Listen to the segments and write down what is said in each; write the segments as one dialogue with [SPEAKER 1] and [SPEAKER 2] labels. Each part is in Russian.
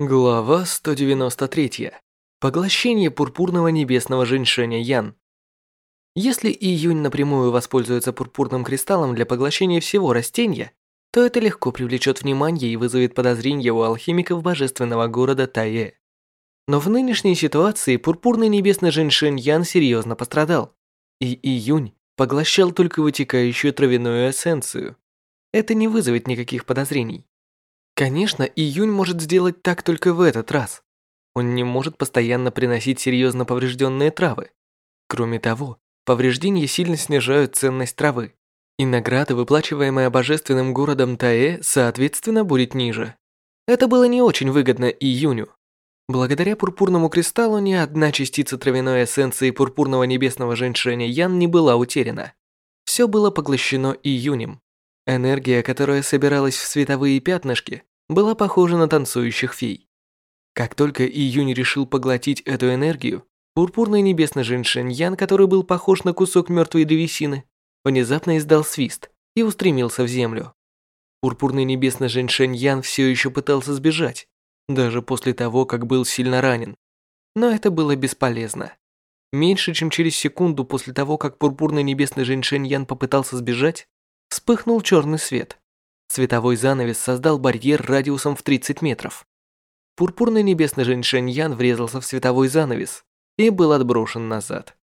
[SPEAKER 1] Глава 193. Поглощение пурпурного небесного женьшеня Ян. Если июнь напрямую воспользуется пурпурным кристаллом для поглощения всего растения, то это легко привлечет внимание и вызовет подозрения у алхимиков божественного города Тае. Но в нынешней ситуации пурпурный небесный женьшень Ян серьезно пострадал, и июнь поглощал только вытекающую травяную эссенцию. Это не вызовет никаких подозрений. Конечно, июнь может сделать так только в этот раз. Он не может постоянно приносить серьезно поврежденные травы. Кроме того, повреждения сильно снижают ценность травы, и награда, выплачиваемая божественным городом Таэ, соответственно, будет ниже. Это было не очень выгодно июню. Благодаря пурпурному кристаллу ни одна частица травяной эссенции пурпурного небесного женьшеня Ян не была утеряна. Все было поглощено июнем. Энергия, которая собиралась в световые пятнышки, была похожа на танцующих фей. Как только Июнь решил поглотить эту энергию, пурпурный небесный женьшень Ян, который был похож на кусок мертвой древесины, внезапно издал свист и устремился в землю. Пурпурный небесный женьшень Ян все еще пытался сбежать, даже после того, как был сильно ранен. Но это было бесполезно. Меньше чем через секунду после того, как пурпурный небесный женьшень Ян попытался сбежать, Вспыхнул черный свет. Световой занавес создал барьер радиусом в 30 метров. Пурпурный небесный женьшень Ян врезался в световой занавес и был отброшен назад.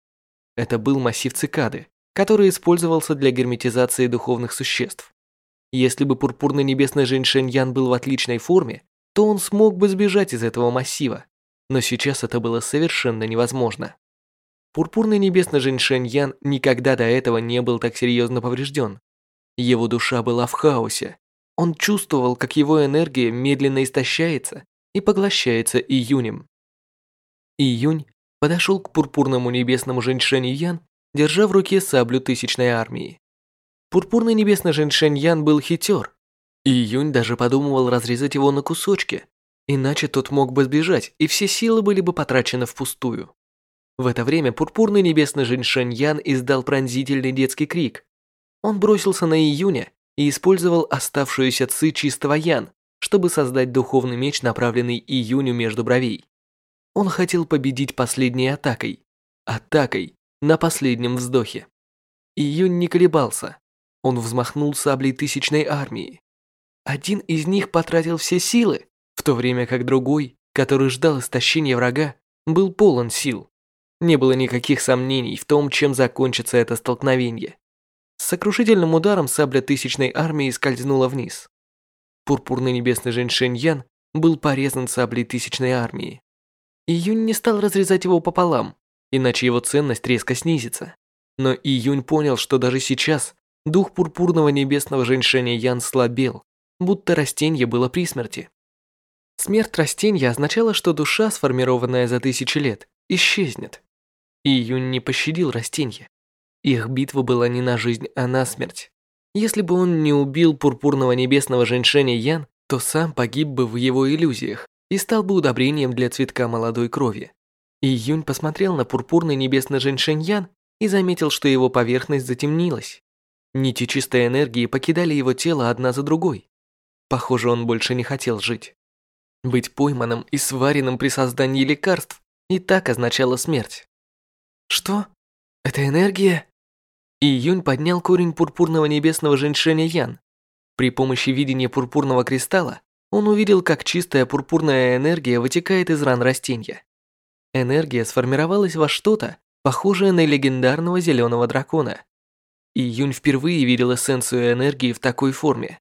[SPEAKER 1] Это был массив цикады, который использовался для герметизации духовных существ. Если бы пурпурный небесный женьшень Ян был в отличной форме, то он смог бы сбежать из этого массива, но сейчас это было совершенно невозможно. Пурпурный небесный женьшень Ян никогда до этого не был так серьезно поврежден, его душа была в хаосе. Он чувствовал, как его энергия медленно истощается и поглощается июнем. Июнь подошел к пурпурному небесному женьшень Ян, держа в руке саблю тысячной армии. Пурпурный небесный женьшень Ян был хитер. Июнь даже подумывал разрезать его на кусочки, иначе тот мог бы сбежать, и все силы были бы потрачены впустую. В это время пурпурный небесный женьшень Ян издал пронзительный детский крик, он бросился на июня и использовал оставшуюся ци чистого ян, чтобы создать духовный меч, направленный июню между бровей. Он хотел победить последней атакой. Атакой на последнем вздохе. Июнь не колебался. Он взмахнул саблей тысячной армии. Один из них потратил все силы, в то время как другой, который ждал истощения врага, был полон сил. Не было никаких сомнений в том, чем закончится это столкновение. Сокрушительным ударом сабля тысячной армии скользнула вниз. Пурпурный небесный женьшень Ян был порезан саблей тысячной армии. Июнь не стал разрезать его пополам, иначе его ценность резко снизится. Но Июнь понял, что даже сейчас дух пурпурного небесного женьшеня Ян слабел, будто растение было при смерти. Смерть растения означала, что душа, сформированная за тысячи лет, исчезнет. Июнь не пощадил растение. Их битва была не на жизнь, а на смерть. Если бы он не убил пурпурного небесного женьшеня Ян, то сам погиб бы в его иллюзиях и стал бы удобрением для цветка молодой крови. И Юнь посмотрел на пурпурный небесный женьшень Ян и заметил, что его поверхность затемнилась. Нити чистой энергии покидали его тело одна за другой. Похоже, он больше не хотел жить. Быть пойманным и сваренным при создании лекарств и так означало смерть. «Что? Это энергия?» Июнь поднял корень пурпурного небесного женьшеня Ян. При помощи видения пурпурного кристалла он увидел, как чистая пурпурная энергия вытекает из ран растения. Энергия сформировалась во что-то, похожее на легендарного зеленого дракона. Июнь впервые видел эссенцию энергии в такой форме.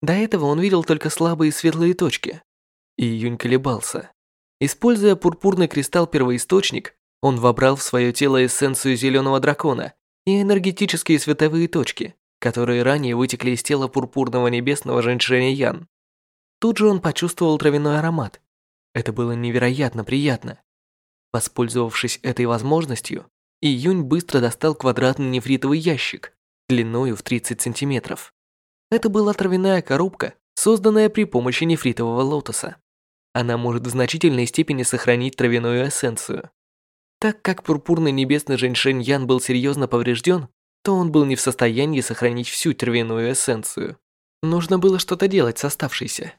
[SPEAKER 1] До этого он видел только слабые светлые точки. Июнь колебался. Используя пурпурный кристалл-первоисточник, он вобрал в свое тело эссенцию зеленого дракона и энергетические световые точки, которые ранее вытекли из тела пурпурного небесного женьшеня Ян. Тут же он почувствовал травяной аромат. Это было невероятно приятно. Воспользовавшись этой возможностью, Июнь быстро достал квадратный нефритовый ящик длиною в 30 сантиметров. Это была травяная коробка, созданная при помощи нефритового лотоса. Она может в значительной степени сохранить травяную эссенцию. Так как пурпурный небесный женьшень Ян был серьезно поврежден, то он был не в состоянии сохранить всю травяную эссенцию. Нужно было что-то делать с оставшейся.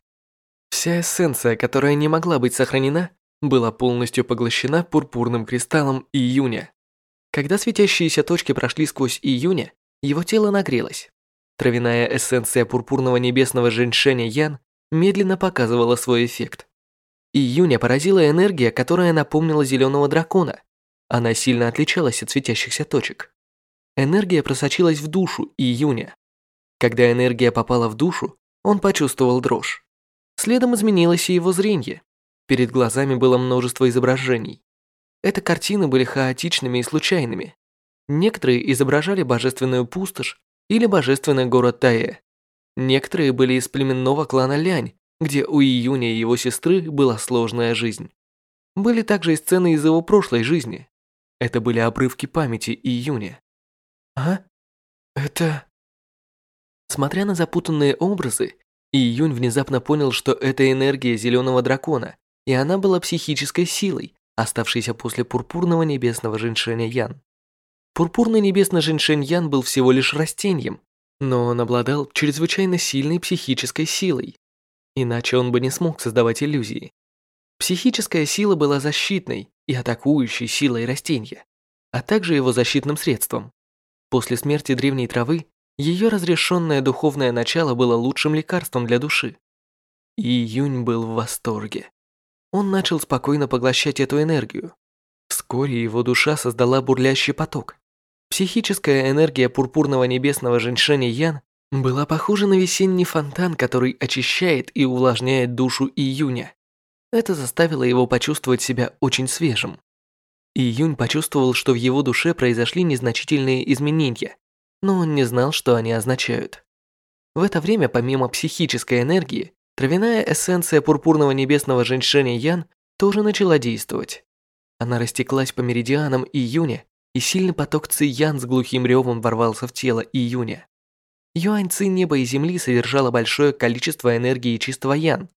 [SPEAKER 1] Вся эссенция, которая не могла быть сохранена, была полностью поглощена пурпурным кристаллом июня. Когда светящиеся точки прошли сквозь июня, его тело нагрелось. Травяная эссенция пурпурного небесного женьшеня Ян медленно показывала свой эффект. Июня поразила энергия, которая напомнила зеленого дракона. Она сильно отличалась от светящихся точек. Энергия просочилась в душу Июня. Когда энергия попала в душу, он почувствовал дрожь. Следом изменилось и его зрение. Перед глазами было множество изображений. Это картины были хаотичными и случайными. Некоторые изображали божественную пустошь или божественный город Тае. Некоторые были из племенного клана Лянь, где у Июня и его сестры была сложная жизнь. Были также и сцены из его прошлой жизни. Это были обрывки памяти Июня. А? Это... Смотря на запутанные образы, Июнь внезапно понял, что это энергия зеленого дракона, и она была психической силой, оставшейся после пурпурного небесного женьшеня Ян. Пурпурный небесный женьшень Ян был всего лишь растением, но он обладал чрезвычайно сильной психической силой. Иначе он бы не смог создавать иллюзии. Психическая сила была защитной и атакующей силой растения, а также его защитным средством. После смерти древней травы ее разрешенное духовное начало было лучшим лекарством для души. И Юнь был в восторге. Он начал спокойно поглощать эту энергию. Вскоре его душа создала бурлящий поток. Психическая энергия пурпурного небесного женьшеня Ян была похожа на весенний фонтан, который очищает и увлажняет душу Июня. Это заставило его почувствовать себя очень свежим. Июнь почувствовал, что в его душе произошли незначительные изменения, но он не знал, что они означают. В это время, помимо психической энергии, Травяная эссенция пурпурного небесного женьшеня Ян тоже начала действовать. Она растеклась по меридианам июня, и сильный поток ци Ян с глухим ревом ворвался в тело июня. Юань ци неба и земли содержала большое количество энергии чистого Ян.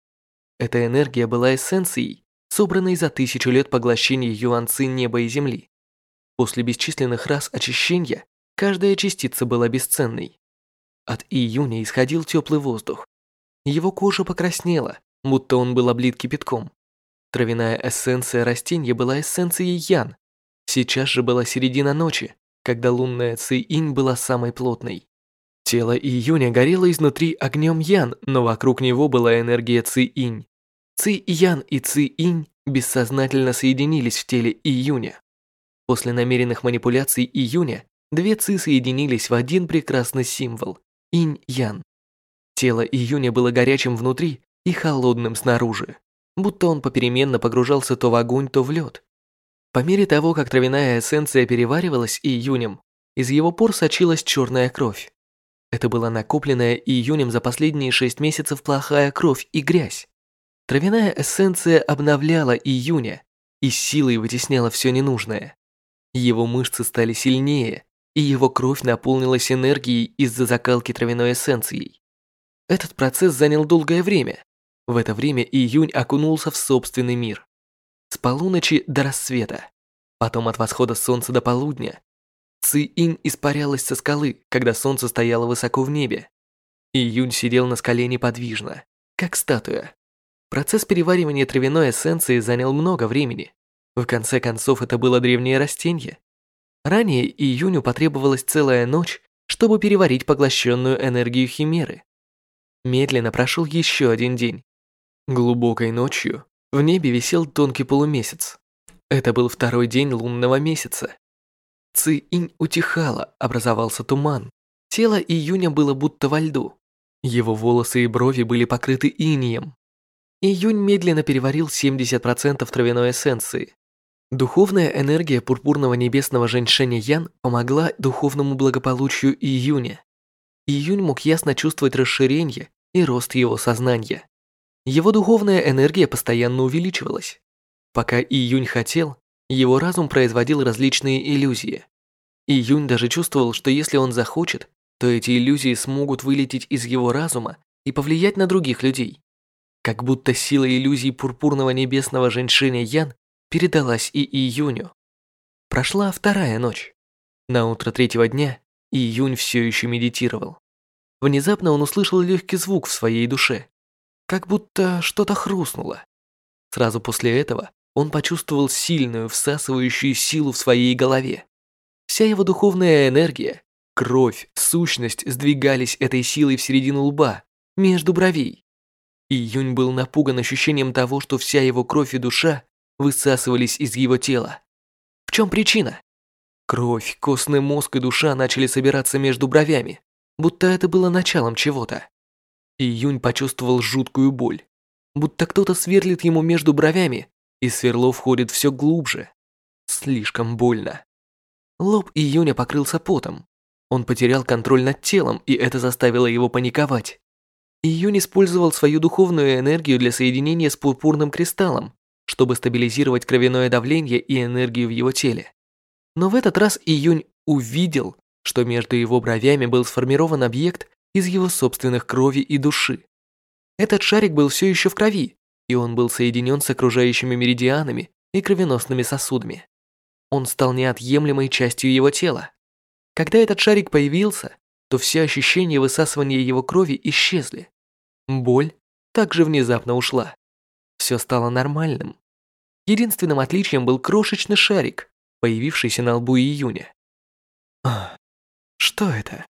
[SPEAKER 1] Эта энергия была эссенцией, собранной за тысячу лет поглощения юань ци неба и земли. После бесчисленных раз очищения, каждая частица была бесценной. От июня исходил теплый воздух, его кожа покраснела, будто он был облит кипятком. Травяная эссенция растения была эссенцией Ян. Сейчас же была середина ночи, когда лунная Ци-Инь была самой плотной. Тело Июня горело изнутри огнем Ян, но вокруг него была энергия Ци-Инь. Ци-Ян и Ци-Инь бессознательно соединились в теле Июня. После намеренных манипуляций Июня две Ци соединились в один прекрасный символ – Инь-Ян. Тело Июня было горячим внутри и холодным снаружи, будто он попеременно погружался то в огонь, то в лед. По мере того, как травяная эссенция переваривалась Июнем, из его пор сочилась черная кровь. Это была накопленная Июнем за последние шесть месяцев плохая кровь и грязь. Травяная эссенция обновляла Июня и силой вытесняла все ненужное. Его мышцы стали сильнее, и его кровь наполнилась энергией из-за закалки травяной эссенцией. Этот процесс занял долгое время. В это время Июнь окунулся в собственный мир. С полуночи до рассвета, потом от восхода солнца до полудня. Ци-Инь испарялась со скалы, когда солнце стояло высоко в небе. Июнь сидел на скале неподвижно, как статуя. Процесс переваривания травяной эссенции занял много времени. В конце концов, это было древнее растение. Ранее Июню потребовалась целая ночь, чтобы переварить поглощенную энергию химеры. Медленно прошел еще один день. Глубокой ночью в небе висел тонкий полумесяц. Это был второй день лунного месяца. Ци-инь утихала, образовался туман. Тело июня было будто во льду. Его волосы и брови были покрыты инием. Июнь медленно переварил 70% травяной эссенции. Духовная энергия пурпурного небесного женьшеня Ян помогла духовному благополучию июня. Июнь мог ясно чувствовать расширение и рост его сознания. Его духовная энергия постоянно увеличивалась. Пока Июнь хотел, его разум производил различные иллюзии. Июнь даже чувствовал, что если он захочет, то эти иллюзии смогут вылететь из его разума и повлиять на других людей. Как будто сила иллюзий пурпурного небесного женьшеня Ян передалась и Июню. Прошла вторая ночь. На утро третьего дня Июнь все еще медитировал. Внезапно он услышал легкий звук в своей душе. как будто что-то хрустнуло. Сразу после этого он почувствовал сильную всасывающую силу в своей голове. Вся его духовная энергия, кровь, сущность сдвигались этой силой в середину лба, между бровей. И Юнь был напуган ощущением того, что вся его кровь и душа высасывались из его тела. В чем причина? Кровь, костный мозг и душа начали собираться между бровями, будто это было началом чего-то. И Юнь почувствовал жуткую боль, будто кто-то сверлит ему между бровями, и сверло входит все глубже. Слишком больно. Лоб Июня покрылся потом. Он потерял контроль над телом, и это заставило его паниковать. Июнь использовал свою духовную энергию для соединения с пурпурным кристаллом, чтобы стабилизировать кровяное давление и энергию в его теле. Но в этот раз Июнь увидел, что между его бровями был сформирован объект из его собственных крови и души. Этот шарик был все еще в крови, и он был соединен с окружающими меридианами и кровеносными сосудами. Он стал неотъемлемой частью его тела. Когда этот шарик появился, то все ощущения высасывания его крови исчезли. Боль также внезапно ушла. Все стало нормальным. Единственным отличием был крошечный шарик, появившийся на лбу июня. Что это?